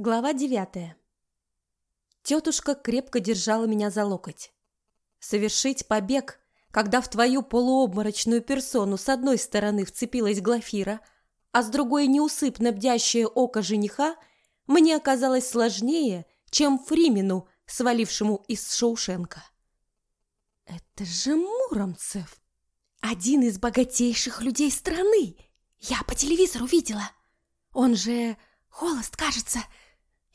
Глава девятая. Тетушка крепко держала меня за локоть. Совершить побег, когда в твою полуобморочную персону с одной стороны вцепилась Глафира, а с другой неусыпно бдящее око жениха, мне оказалось сложнее, чем Фримену, свалившему из Шоушенка. Это же Муромцев, один из богатейших людей страны. Я по телевизору видела. Он же холост, кажется, —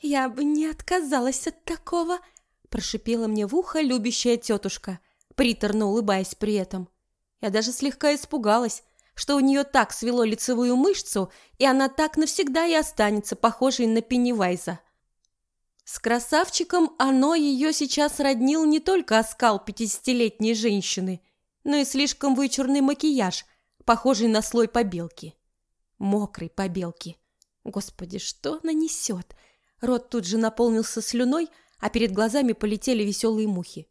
«Я бы не отказалась от такого», – прошипела мне в ухо любящая тетушка, приторно улыбаясь при этом. Я даже слегка испугалась, что у нее так свело лицевую мышцу, и она так навсегда и останется похожей на Пеннивайза. С красавчиком оно ее сейчас роднил не только оскал пятидесятилетней женщины, но и слишком вычурный макияж, похожий на слой побелки. Мокрой побелки. Господи, что она несет? Рот тут же наполнился слюной, а перед глазами полетели веселые мухи.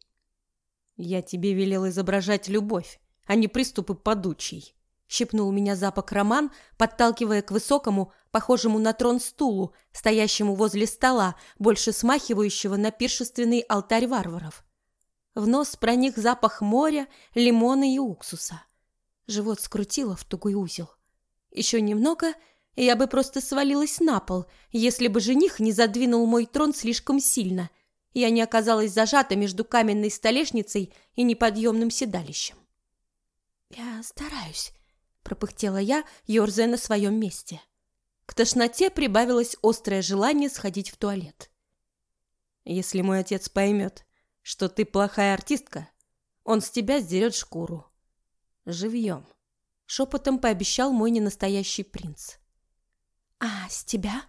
«Я тебе велел изображать любовь, а не приступы подучий», — щипнул меня запах Роман, подталкивая к высокому, похожему на трон стулу, стоящему возле стола, больше смахивающего на пиршественный алтарь варваров. В нос проник запах моря, лимона и уксуса. Живот скрутило в тугой узел. Еще немного — я бы просто свалилась на пол, если бы жених не задвинул мой трон слишком сильно. Я не оказалась зажата между каменной столешницей и неподъемным седалищем. «Я стараюсь», — пропыхтела я, ерзая на своем месте. К тошноте прибавилось острое желание сходить в туалет. «Если мой отец поймет, что ты плохая артистка, он с тебя сдерет шкуру. Живьем», — шепотом пообещал мой ненастоящий принц. «А, с тебя?»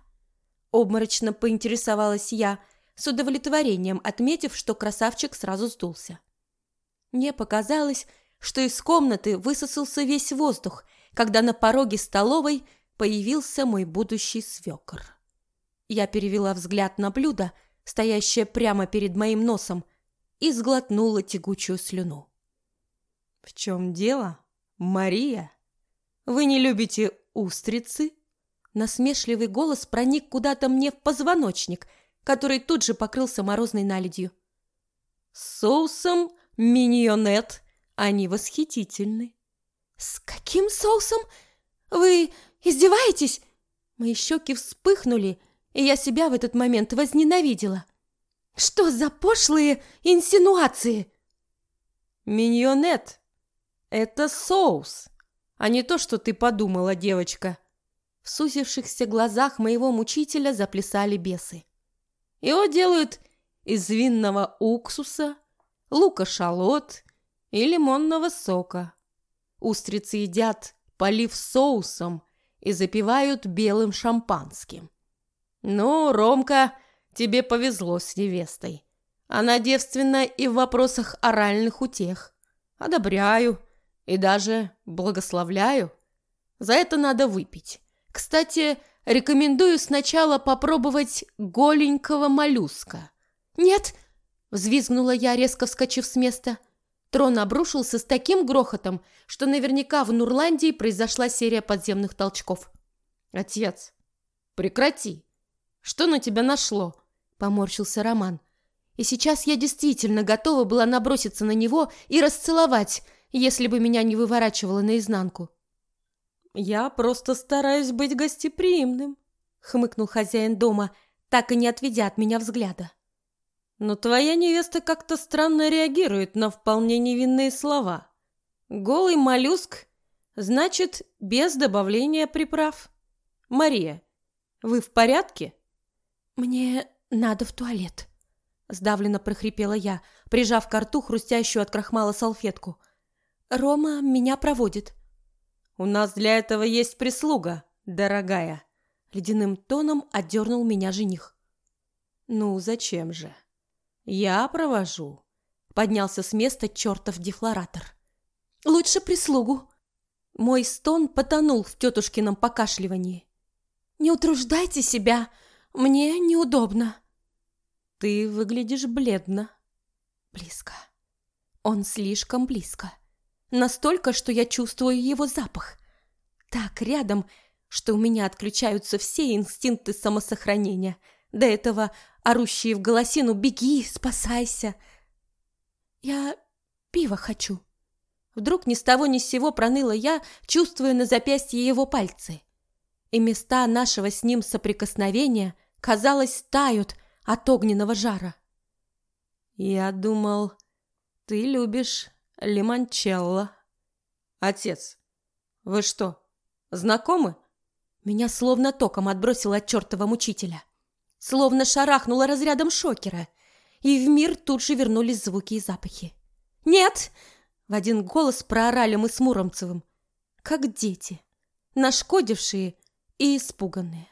Обморочно поинтересовалась я, с удовлетворением отметив, что красавчик сразу сдулся. Мне показалось, что из комнаты высосался весь воздух, когда на пороге столовой появился мой будущий свекор. Я перевела взгляд на блюдо, стоящее прямо перед моим носом, и сглотнула тягучую слюну. «В чем дело, Мария? Вы не любите устрицы?» Насмешливый голос проник куда-то мне в позвоночник, который тут же покрылся морозной наледью. Соусом миньонет они восхитительны. С каким соусом? Вы издеваетесь? Мои щеки вспыхнули, и я себя в этот момент возненавидела. Что за пошлые инсинуации? Миньонет — это соус, а не то, что ты подумала, девочка. В сузившихся глазах моего мучителя заплясали бесы. Его делают из винного уксуса, лука-шалот и лимонного сока. Устрицы едят, полив соусом, и запивают белым шампанским. Ну, Ромка, тебе повезло с невестой. Она девственна и в вопросах оральных утех. Одобряю и даже благословляю. За это надо выпить. Кстати, рекомендую сначала попробовать голенького моллюска. Нет, взвизгнула я, резко вскочив с места. Трон обрушился с таким грохотом, что наверняка в Нурландии произошла серия подземных толчков. Отец, прекрати. Что на тебя нашло? поморщился Роман. И сейчас я действительно готова была наброситься на него и расцеловать, если бы меня не выворачивало наизнанку. «Я просто стараюсь быть гостеприимным», — хмыкнул хозяин дома, так и не отведя от меня взгляда. «Но твоя невеста как-то странно реагирует на вполне невинные слова. Голый моллюск, значит, без добавления приправ. Мария, вы в порядке?» «Мне надо в туалет», — сдавленно прохрипела я, прижав к рту хрустящую от крахмала салфетку. «Рома меня проводит». У нас для этого есть прислуга, дорогая. Ледяным тоном отдернул меня жених. Ну, зачем же? Я провожу. Поднялся с места чертов дефлоратор. Лучше прислугу. Мой стон потонул в тетушкином покашливании. Не утруждайте себя, мне неудобно. Ты выглядишь бледно. Близко. Он слишком близко. Настолько, что я чувствую его запах. Так рядом, что у меня отключаются все инстинкты самосохранения. до этого орущие в голосину «Беги, спасайся!» «Я пиво хочу!» Вдруг ни с того ни с сего проныла я, чувствуя на запястье его пальцы. И места нашего с ним соприкосновения, казалось, тают от огненного жара. «Я думал, ты любишь лимончелло». «Отец, вы что, знакомы?» Меня словно током отбросило от чертова мучителя. Словно шарахнуло разрядом шокера. И в мир тут же вернулись звуки и запахи. «Нет!» — в один голос проорали мы с Муромцевым. Как дети, нашкодившие и испуганные.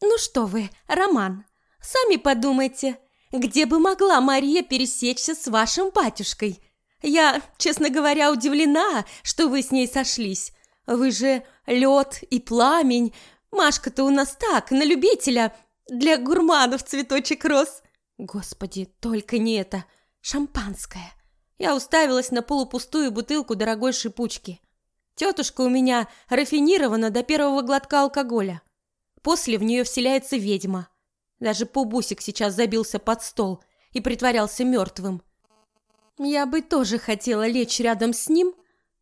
«Ну что вы, Роман, сами подумайте, где бы могла Мария пересечься с вашим батюшкой? Я, честно говоря, удивлена, что вы с ней сошлись. Вы же лед и пламень. Машка-то у нас так, на любителя. Для гурманов цветочек рос. Господи, только не это. Шампанское. Я уставилась на полупустую бутылку дорогой шипучки. Тетушка у меня рафинирована до первого глотка алкоголя. После в нее вселяется ведьма. Даже Пубусик сейчас забился под стол и притворялся мертвым. Я бы тоже хотела лечь рядом с ним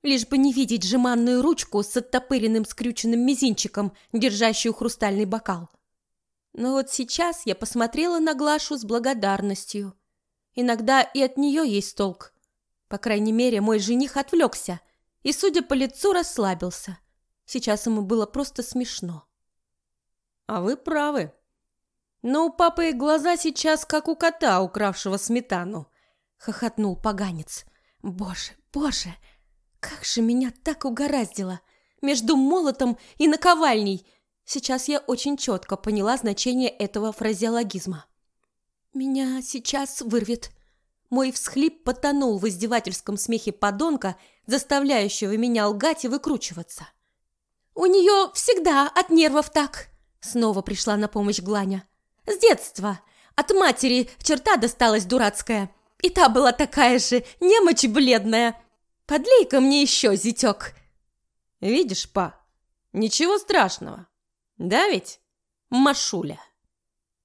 лишь бы не видеть жеманную ручку с оттопыренным скрюченным мизинчиком, держащую хрустальный бокал. Но вот сейчас я посмотрела на Глашу с благодарностью. Иногда и от нее есть толк. По крайней мере, мой жених отвлекся и, судя по лицу, расслабился. Сейчас ему было просто смешно. «А вы правы. Но у папы глаза сейчас, как у кота, укравшего сметану», — хохотнул поганец. «Боже, боже!» Как же меня так угораздило! Между молотом и наковальней! Сейчас я очень четко поняла значение этого фразеологизма. Меня сейчас вырвет. Мой всхлип потонул в издевательском смехе подонка, заставляющего меня лгать и выкручиваться. «У нее всегда от нервов так!» Снова пришла на помощь Гланя. «С детства! От матери черта досталась дурацкая. И та была такая же, немочь бледная. Подлей-ка мне еще, зятек!» «Видишь, па, ничего страшного. Да ведь, Машуля?»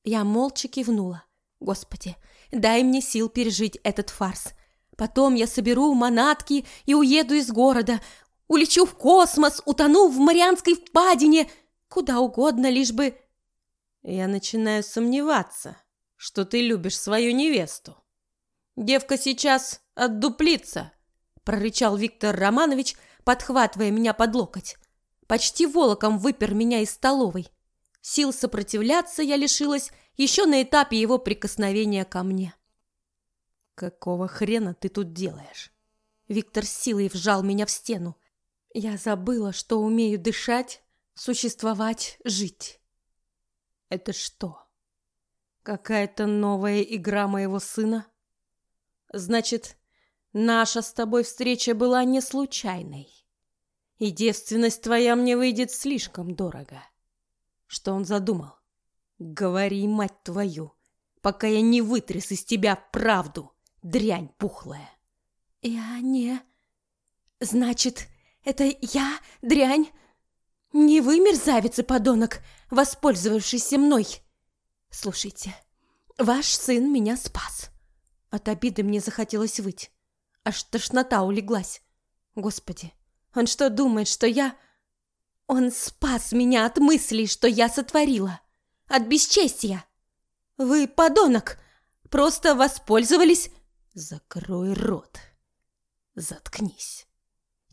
Я молча кивнула. «Господи, дай мне сил пережить этот фарс. Потом я соберу манатки и уеду из города. Улечу в космос, утону в Марианской впадине. Куда угодно, лишь бы...» «Я начинаю сомневаться, что ты любишь свою невесту. Девка сейчас отдуплится, прорычал Виктор Романович, подхватывая меня под локоть. Почти волоком выпер меня из столовой. Сил сопротивляться я лишилась еще на этапе его прикосновения ко мне. «Какого хрена ты тут делаешь?» Виктор силой вжал меня в стену. Я забыла, что умею дышать, существовать, жить. «Это что? Какая-то новая игра моего сына?» «Значит, Наша с тобой встреча была не случайной. И девственность твоя мне выйдет слишком дорого. Что он задумал? Говори, мать твою, пока я не вытряс из тебя правду, дрянь пухлая. Я не... Значит, это я, дрянь? Не вы, мерзавец и подонок, воспользовавшийся мной? Слушайте, ваш сын меня спас. От обиды мне захотелось выть. Аж тошнота улеглась. Господи, он что думает, что я... Он спас меня от мыслей, что я сотворила. От бесчестия. Вы, подонок, просто воспользовались... Закрой рот. Заткнись.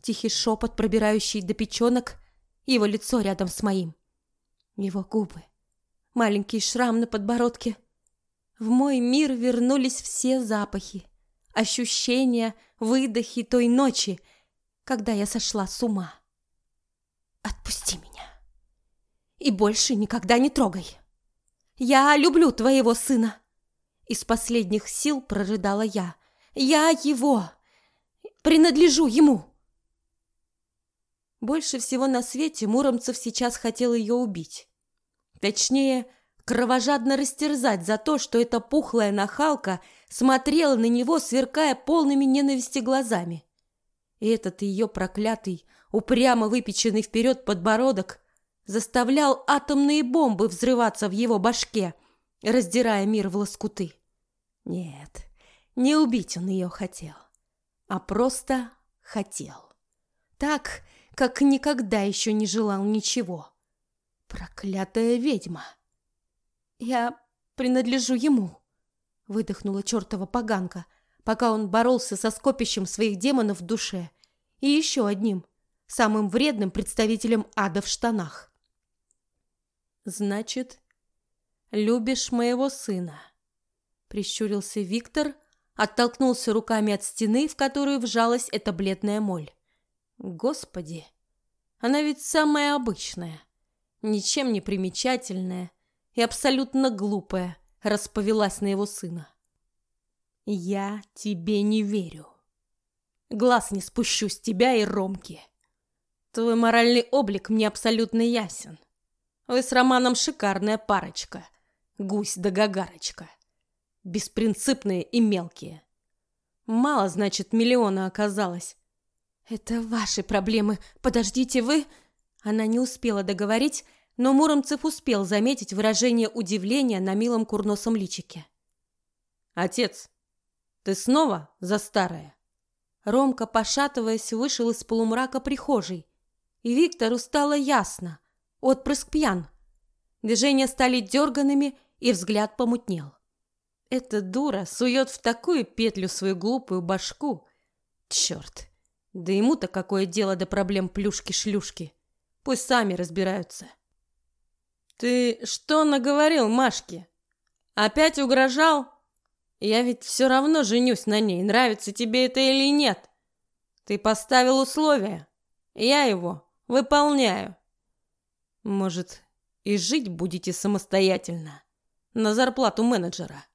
Тихий шепот, пробирающий до печенок, его лицо рядом с моим. Его губы. Маленький шрам на подбородке. В мой мир вернулись все запахи ощущения, выдохи той ночи, когда я сошла с ума. Отпусти меня. И больше никогда не трогай. Я люблю твоего сына. Из последних сил прорыдала я. Я его. Принадлежу ему. Больше всего на свете Муромцев сейчас хотел ее убить. Точнее, кровожадно растерзать за то, что эта пухлая нахалка смотрела на него, сверкая полными ненависти глазами. И этот ее проклятый, упрямо выпеченный вперед подбородок заставлял атомные бомбы взрываться в его башке, раздирая мир в лоскуты. Нет, не убить он ее хотел, а просто хотел. Так, как никогда еще не желал ничего. Проклятая ведьма! Я принадлежу ему, выдохнула чертова поганка, пока он боролся со скопищем своих демонов в душе и еще одним, самым вредным представителем ада в штанах. «Значит, любишь моего сына?» Прищурился Виктор, оттолкнулся руками от стены, в которую вжалась эта бледная моль. «Господи, она ведь самая обычная, ничем не примечательная и абсолютно глупая, расповелась на его сына. Я тебе не верю. Глаз не спущу с тебя и Ромки. Твой моральный облик мне абсолютно ясен. Вы с Романом шикарная парочка. Гусь да гагарочка. Беспринципные и мелкие. Мало, значит, миллиона оказалось. Это ваши проблемы. Подождите, вы... Она не успела договорить, но Муромцев успел заметить выражение удивления на милом курносом личике. «Отец, ты снова за старое?» Ромка, пошатываясь, вышел из полумрака прихожей, и Виктору стало ясно. Отпрыск пьян. Движения стали дерганными, и взгляд помутнел. Эта дура сует в такую петлю свою глупую башку. Черт! Да ему-то какое дело до проблем плюшки-шлюшки. Пусть сами разбираются. Ты что наговорил Машке? Опять угрожал? Я ведь все равно женюсь на ней, нравится тебе это или нет. Ты поставил условия. Я его выполняю. Может, и жить будете самостоятельно, на зарплату менеджера,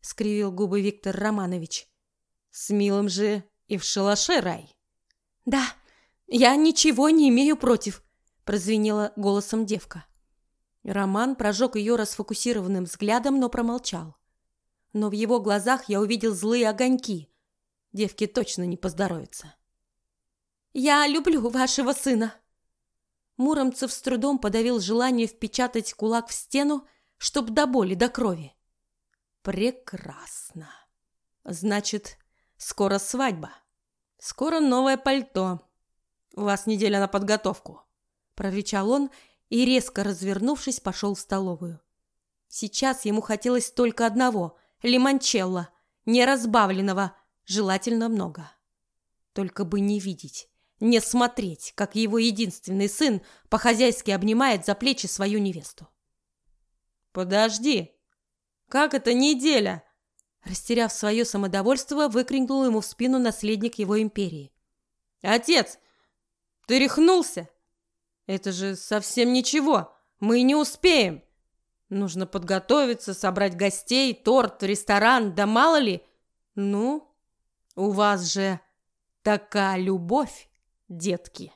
скривил губы Виктор Романович. С милым же и в шалаше рай. Да, я ничего не имею против, прозвенела голосом девка. Роман прожег ее расфокусированным взглядом, но промолчал. Но в его глазах я увидел злые огоньки. Девке точно не поздоровится. «Я люблю вашего сына!» Муромцев с трудом подавил желание впечатать кулак в стену, чтоб до боли, до крови. «Прекрасно! Значит, скоро свадьба. Скоро новое пальто. У вас неделя на подготовку», — прорычал он и, резко развернувшись, пошел в столовую. Сейчас ему хотелось только одного — лимончелло, неразбавленного, желательно много. Только бы не видеть, не смотреть, как его единственный сын по-хозяйски обнимает за плечи свою невесту. «Подожди! Как это неделя?» Растеряв свое самодовольство, выкрикнул ему в спину наследник его империи. «Отец, ты рехнулся? Это же совсем ничего. Мы не успеем. Нужно подготовиться, собрать гостей, торт, ресторан, да мало ли. Ну, у вас же такая любовь детки.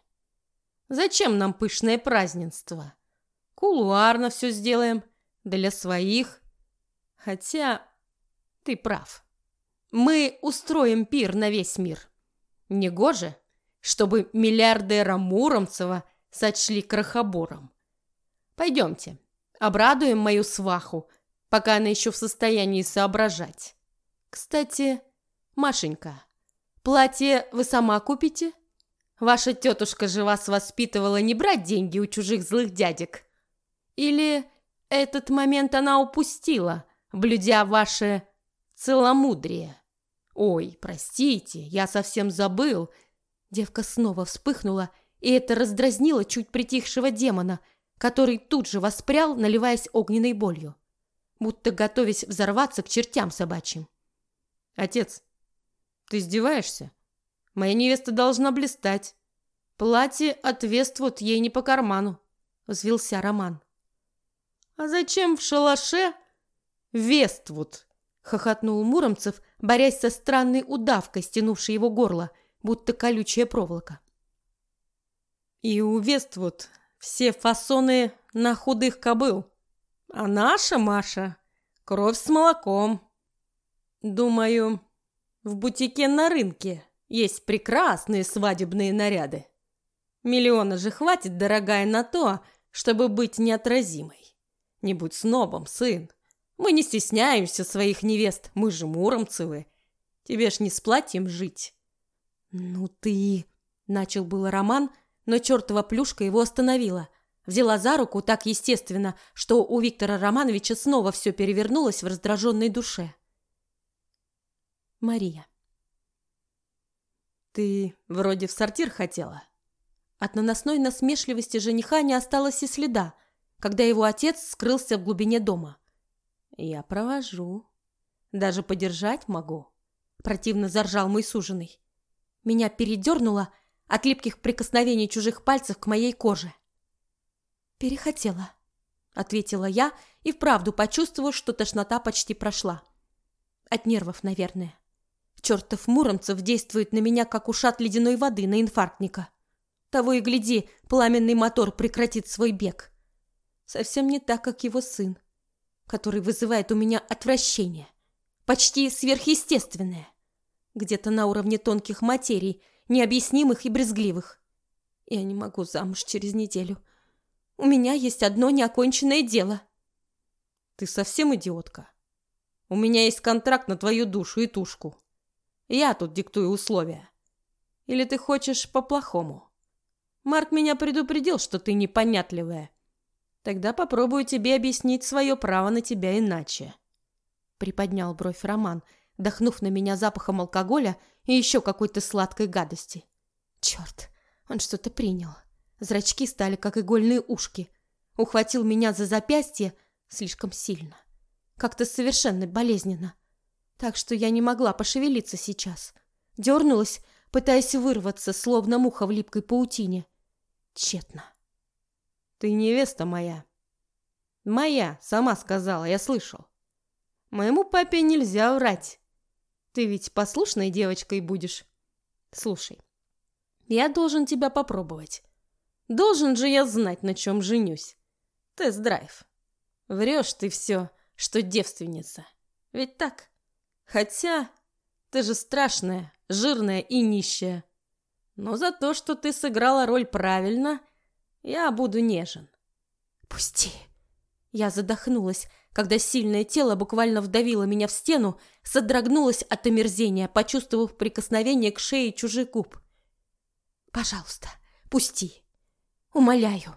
Зачем нам пышное празднество? Кулуарно все сделаем, для своих. Хотя ты прав. Мы устроим пир на весь мир. Негоже, чтобы миллиардера Муромцева сочли крохобором. Пойдемте, обрадуем мою сваху, пока она еще в состоянии соображать. Кстати, Машенька, платье вы сама купите? Ваша тетушка же вас воспитывала не брать деньги у чужих злых дядек. Или этот момент она упустила, блюдя ваше целомудрие? Ой, простите, я совсем забыл. Девка снова вспыхнула, и это раздразнило чуть притихшего демона, который тут же воспрял, наливаясь огненной болью, будто готовясь взорваться к чертям собачьим. «Отец, ты издеваешься?» Моя невеста должна блистать. Платье от Вествуд ей не по карману, взвился Роман. А зачем в шалаше Вествуд? хохотнул Муромцев, борясь со странной удавкой, стянувшей его горло, будто колючая проволока. И у Вествуд все фасоны на худых кобыл. А наша Маша кровь с молоком. Думаю, в бутике на рынке есть прекрасные свадебные наряды. Миллиона же хватит, дорогая, на то, чтобы быть неотразимой. Не будь снобом, сын. Мы не стесняемся своих невест, мы же муромцевы. Тебе ж не с платьем жить. Ну ты... Начал было Роман, но чертова плюшка его остановила. Взяла за руку так естественно, что у Виктора Романовича снова все перевернулось в раздраженной душе. Мария. Ты вроде в сортир хотела. От наносной насмешливости жениха не осталось и следа, когда его отец скрылся в глубине дома. Я провожу. Даже подержать могу. Противно заржал мой суженый. Меня передернуло от липких прикосновений чужих пальцев к моей коже. «Перехотела», — ответила я и вправду почувствовала, что тошнота почти прошла. От нервов, наверное. Чертов Муромцев действует на меня, как ушат ледяной воды на инфарктника. Того и гляди, пламенный мотор прекратит свой бег. Совсем не так, как его сын, который вызывает у меня отвращение. Почти сверхъестественное. Где-то на уровне тонких материй, необъяснимых и брезгливых. Я не могу замуж через неделю. У меня есть одно неоконченное дело. Ты совсем идиотка? У меня есть контракт на твою душу и тушку. Я тут диктую условия. Или ты хочешь по-плохому? Марк меня предупредил, что ты непонятливая. Тогда попробую тебе объяснить свое право на тебя иначе. Приподнял бровь Роман, дохнув на меня запахом алкоголя и еще какой-то сладкой гадости. Черт, он что-то принял. Зрачки стали как игольные ушки. Ухватил меня за запястье слишком сильно. Как-то совершенно болезненно. Так что я не могла пошевелиться сейчас. Дернулась, пытаясь вырваться, словно муха в липкой паутине. Тщетно. «Ты невеста моя». «Моя, сама сказала, я слышал. Моему папе нельзя врать. Ты ведь послушной девочкой будешь. Слушай, я должен тебя попробовать. Должен же я знать, на чем женюсь. Тест-драйв. Врешь ты все, что девственница. Ведь так? Хотя ты же страшная, жирная и нищая. Но за то, что ты сыграла роль правильно, я буду нежен. Пусти. Я задохнулась, когда сильное тело буквально вдавило меня в стену, содрогнулась от омерзения, почувствовав прикосновение к шее чужих губ. Пожалуйста, пусти. Умоляю.